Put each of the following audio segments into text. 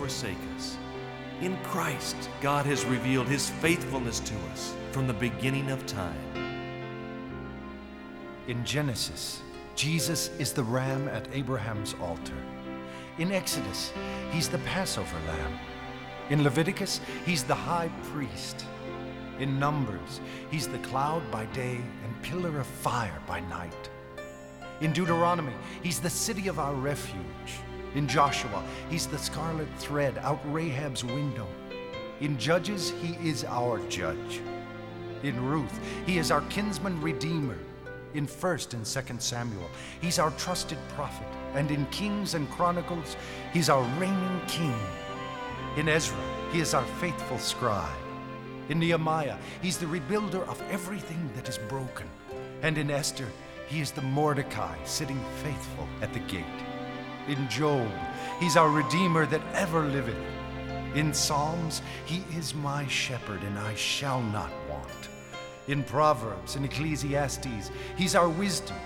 Forsake us. In Christ, God has revealed His faithfulness to us from the beginning of time. In Genesis, Jesus is the ram at Abraham's altar. In Exodus, he's the Passover lamb. In Leviticus, he's the high priest. In Numbers, he's the cloud by day and pillar of fire by night. In Deuteronomy, he's the city of our refuge. In Joshua, he's the scarlet thread out Rahab's window. In Judges, he is our judge. In Ruth, he is our kinsman redeemer. In 1st and 2nd Samuel, he's our trusted prophet. And in Kings and Chronicles, he's our reigning king. In Ezra, he is our faithful scribe. In Nehemiah, he's the rebuilder of everything that is broken. And in Esther, he is the Mordecai sitting faithful at the gate. In Job, he's our Redeemer that ever liveth. In Psalms, he is my shepherd, and I shall not want. In Proverbs and Ecclesiastes, he's our wisdom.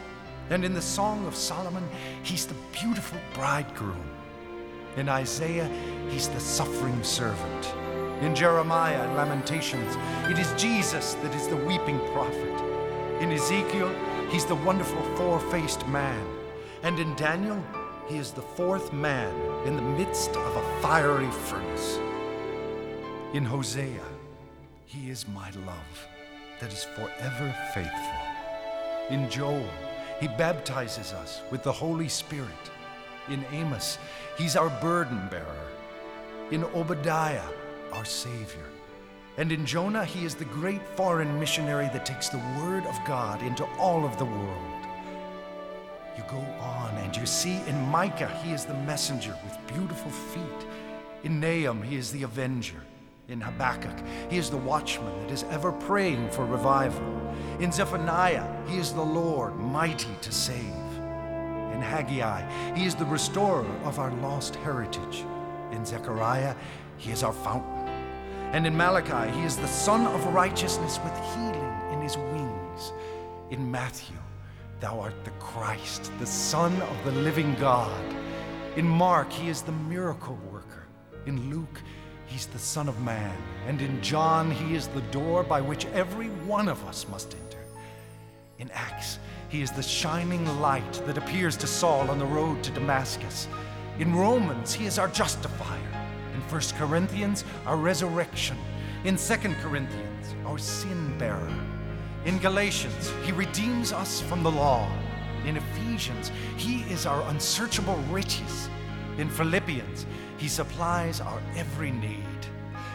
And in the Song of Solomon, he's the beautiful bridegroom. In Isaiah, he's the suffering servant. In Jeremiah and Lamentations, it is Jesus that is the weeping prophet. In Ezekiel, he's the wonderful four faced man. And in Daniel, he is the fourth man in the midst of a fiery furnace. In Hosea, he is my love that is forever faithful. In Joel, he baptizes us with the Holy Spirit. In Amos, he's our burden bearer. In Obadiah, our Savior. And in Jonah, he is the great foreign missionary that takes the Word of God into all of the world. You go on and you see in Micah, he is the messenger with beautiful feet. In Nahum, he is the avenger. In Habakkuk, he is the watchman that is ever praying for revival. In Zephaniah, he is the Lord, mighty to save. In Haggai, he is the restorer of our lost heritage. In Zechariah, he is our fountain. And in Malachi, he is the Son of righteousness with healing in his wings. In Matthew, thou art the Christ, the Son of the living God. In Mark, he is the miracle worker. In Luke, he's the Son of Man. And in John, he is the door by which every one of us must enter. In Acts, he is the shining light that appears to Saul on the road to Damascus. In Romans, he is our justifier. In 1 Corinthians, our resurrection. In 2 Corinthians, our sin bearer. In Galatians, he redeems us from the law. In Ephesians, he is our unsearchable riches. In Philippians, he supplies our every need.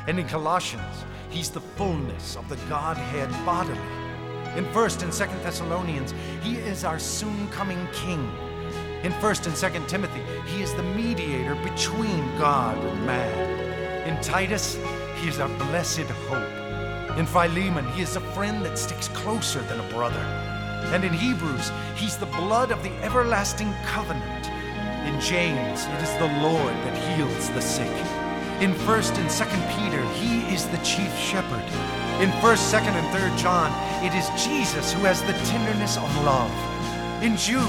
And in Colossians, he's the fullness of the Godhead bodily. In 1st and 2nd Thessalonians, he is our soon coming king. In 1st and 2nd Timothy, he is the mediator between God and man. In Titus, he is our blessed hope. In Philemon, he is a friend that sticks closer than a brother. And in Hebrews, he's the blood of the everlasting covenant. In James, it is the Lord that heals the sick. In 1st and 2nd Peter, he is the chief shepherd. In 1st, 2nd, and 3rd John, it is Jesus who has the tenderness of love. In Jude,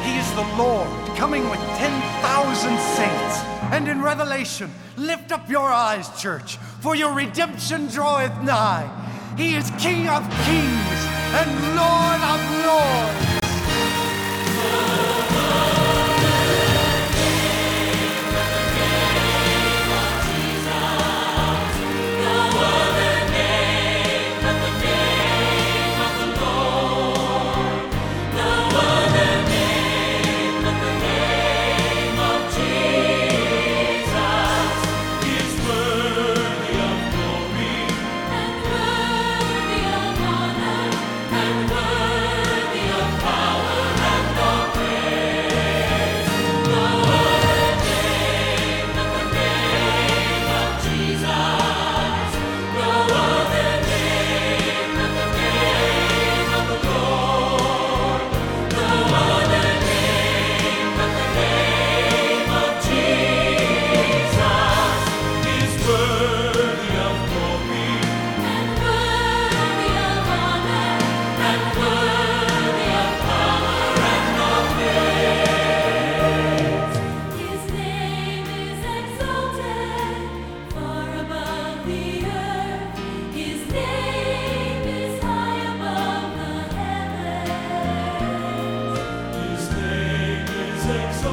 he is the Lord, coming with 10,000 saints. And in Revelation, lift up your eyes, church, for your redemption draweth nigh. He is King of kings and Lord of lords.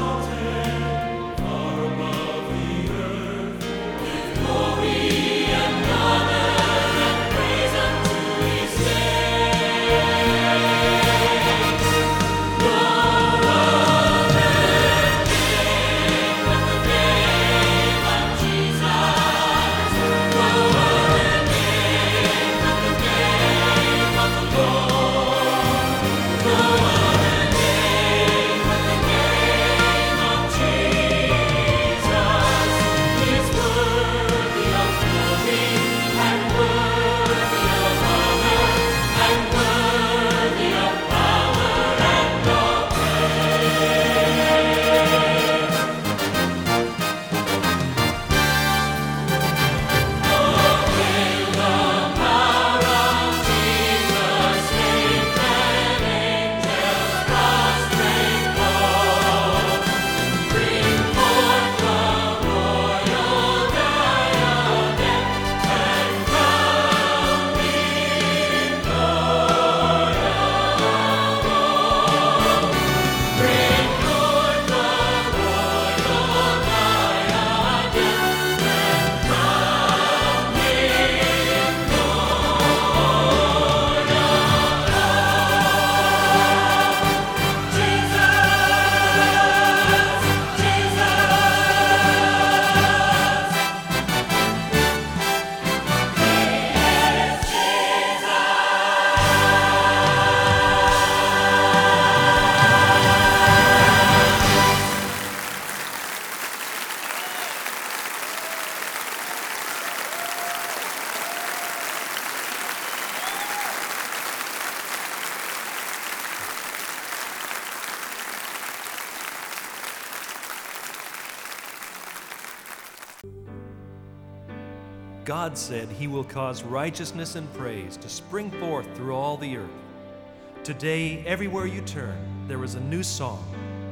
Exalted God said he will cause righteousness and praise to spring forth through all the earth. Today, everywhere you turn, there is a new song,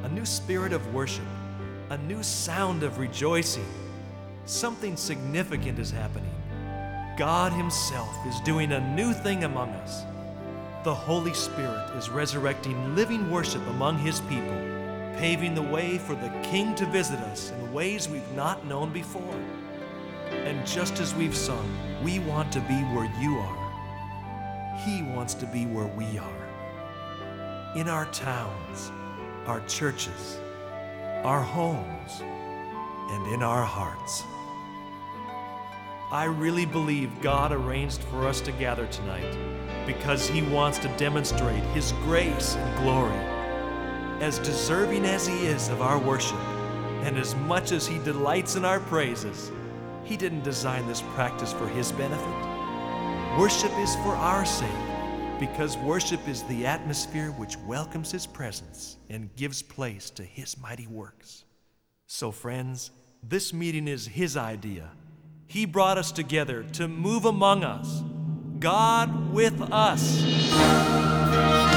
a new spirit of worship, a new sound of rejoicing. Something significant is happening. God Himself is doing a new thing among us. The Holy Spirit is resurrecting living worship among His people, paving the way for the King to visit us in ways we've not known before. And just as we've sung, we want to be where you are. He wants to be where we are. In our towns, our churches, our homes, and in our hearts. I really believe God arranged for us to gather tonight because He wants to demonstrate His grace and glory. As deserving as He is of our worship, and as much as He delights in our praises, He didn't design this practice for His benefit. Worship is for our sake because worship is the atmosphere which welcomes His presence and gives place to His mighty works. So, friends, this meeting is His idea. He brought us together to move among us, God with us.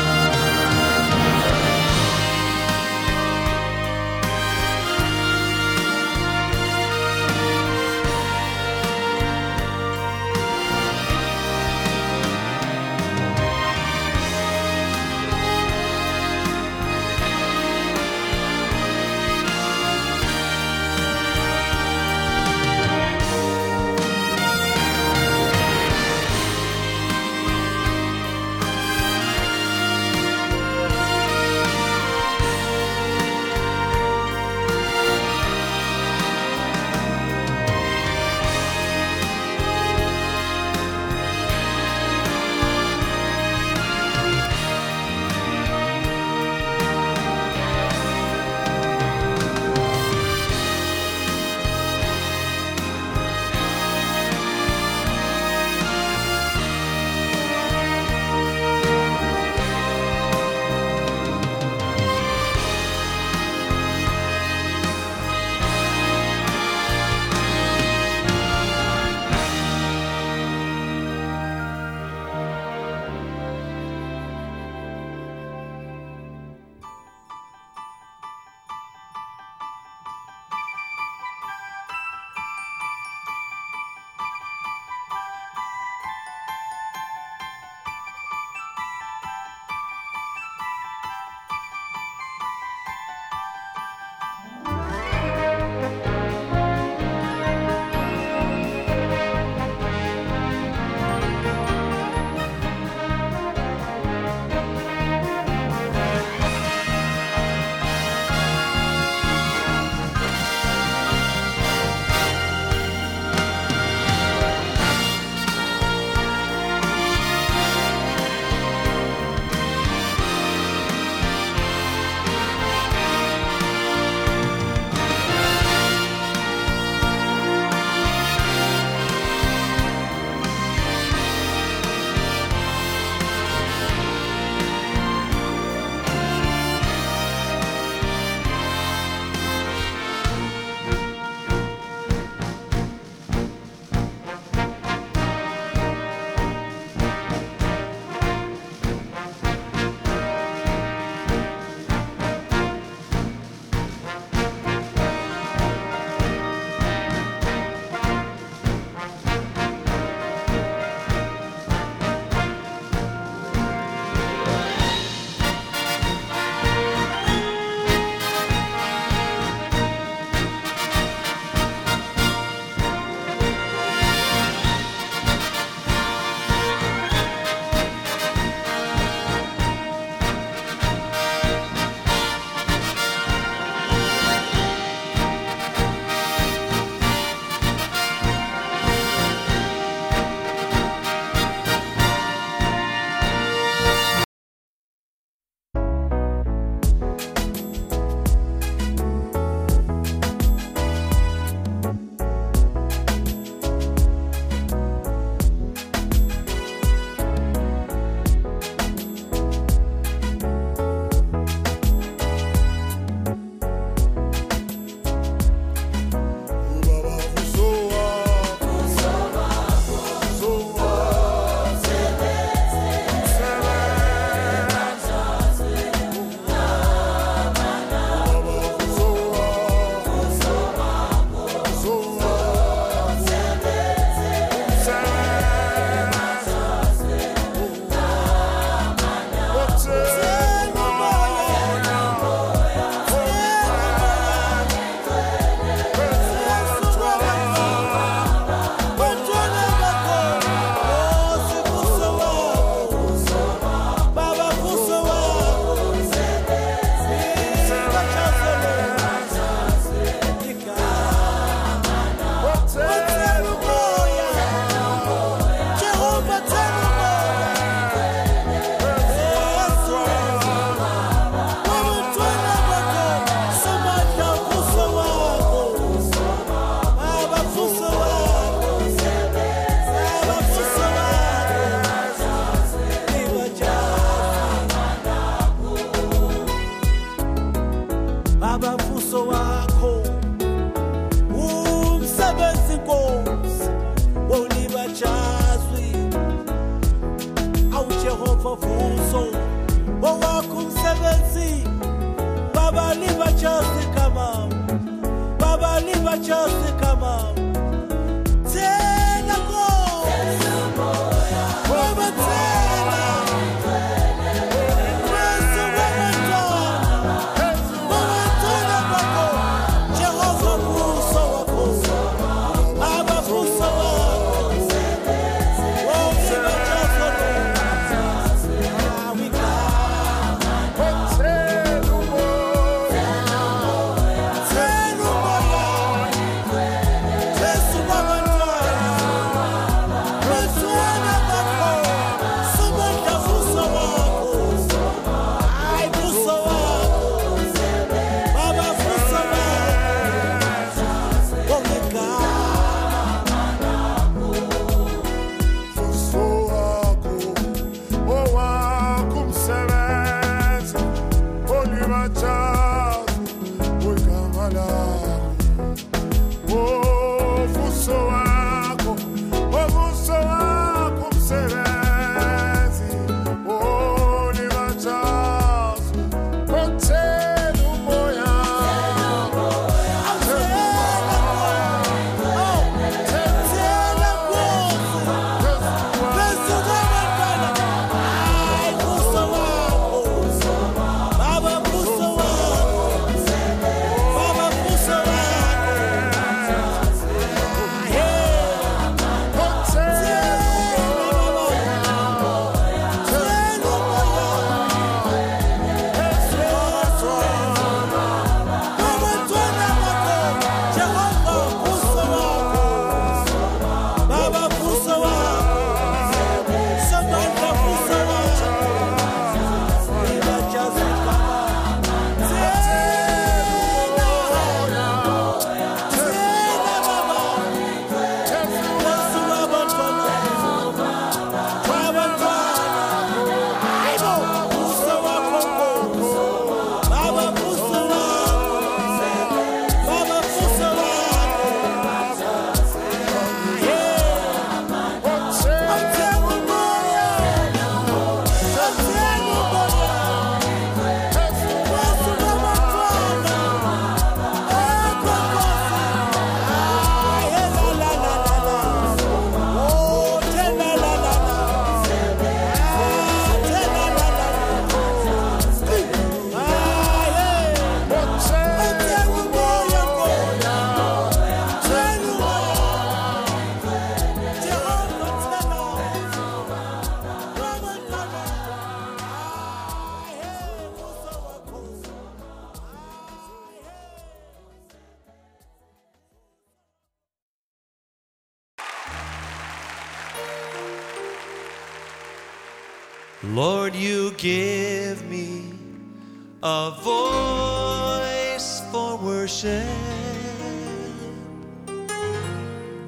A voice for worship,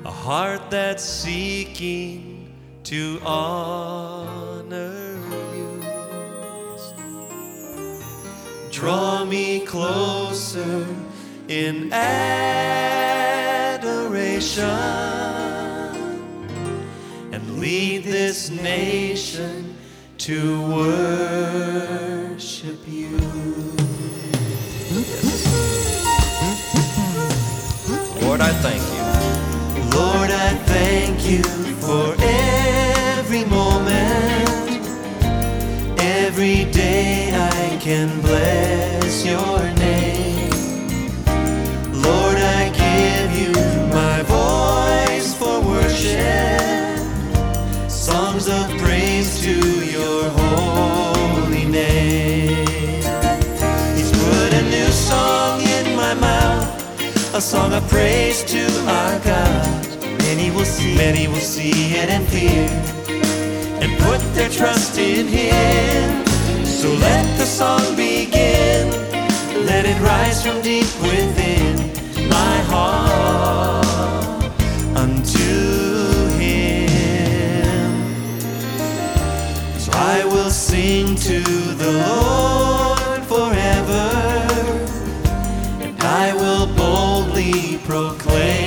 a heart that's seeking to honor you. Draw me closer in adoration and lead this nation to worship you. Thank you. Lord, I thank you for every moment. Every day I can bless a song of praise to our God. Many will see, many will see it and fear, and put their trust in Him. So let the song begin, let it rise from deep within my heart unto Him. So I will sing to the Lord proclaim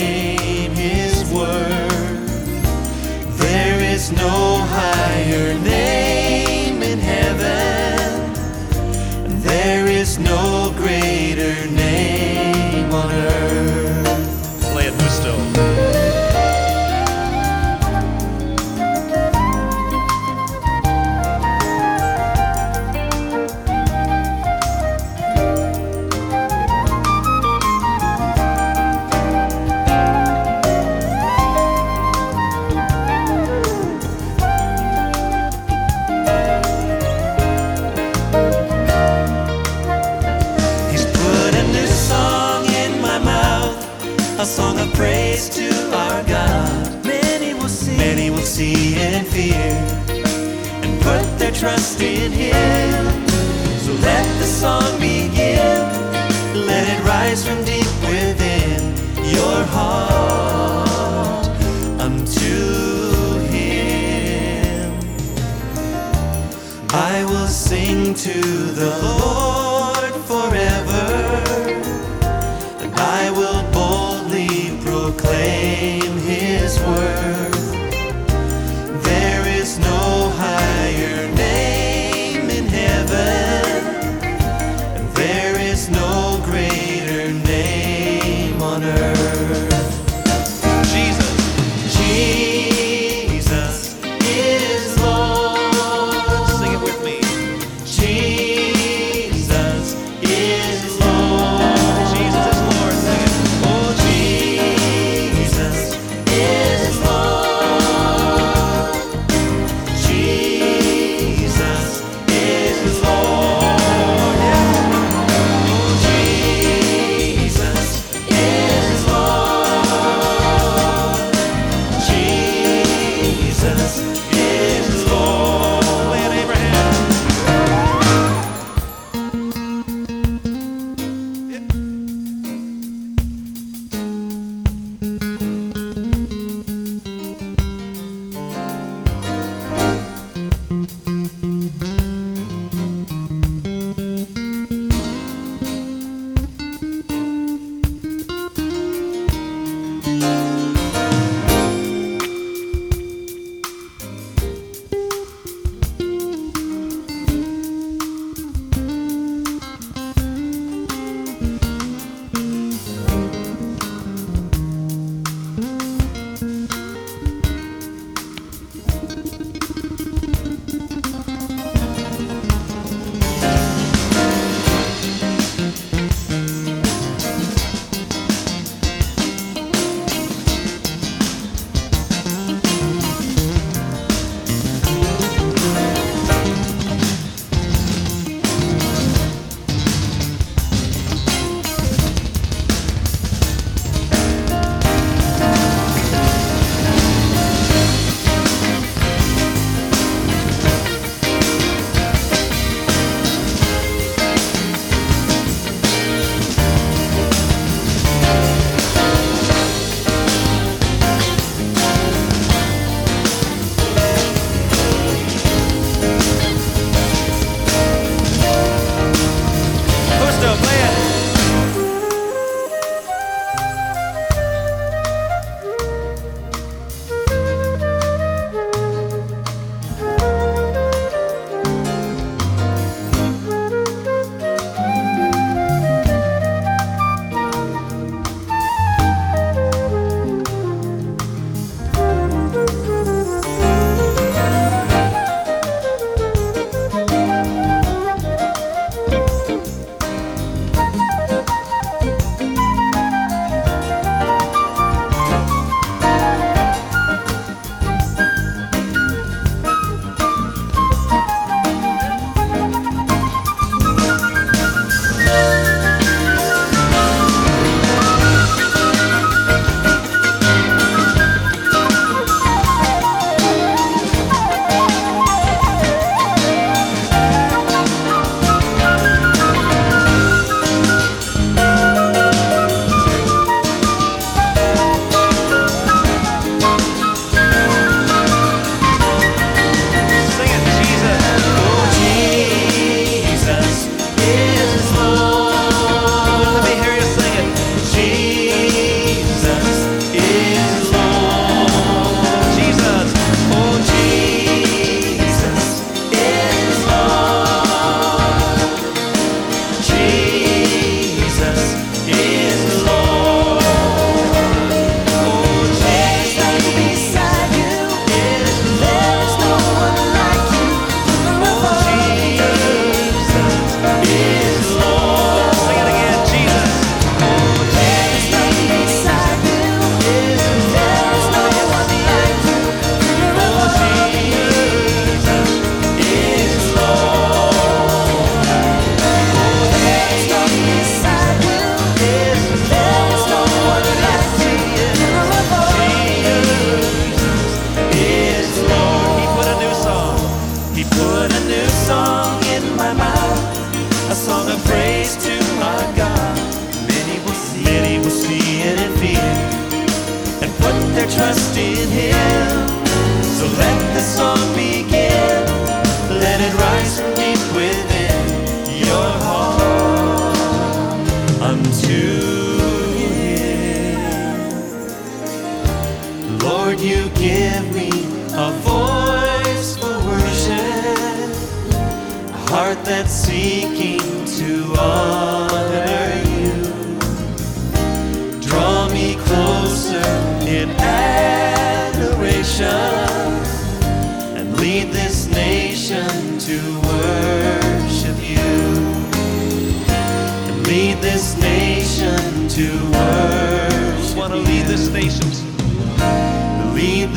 the Lord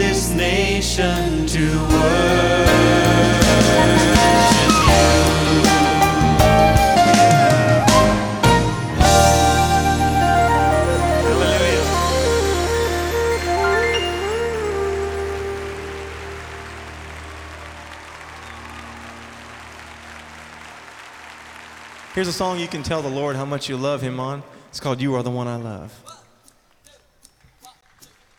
this nation to worship. Here's a song you can tell the Lord how much you love Him on. It's called You Are the One I Love.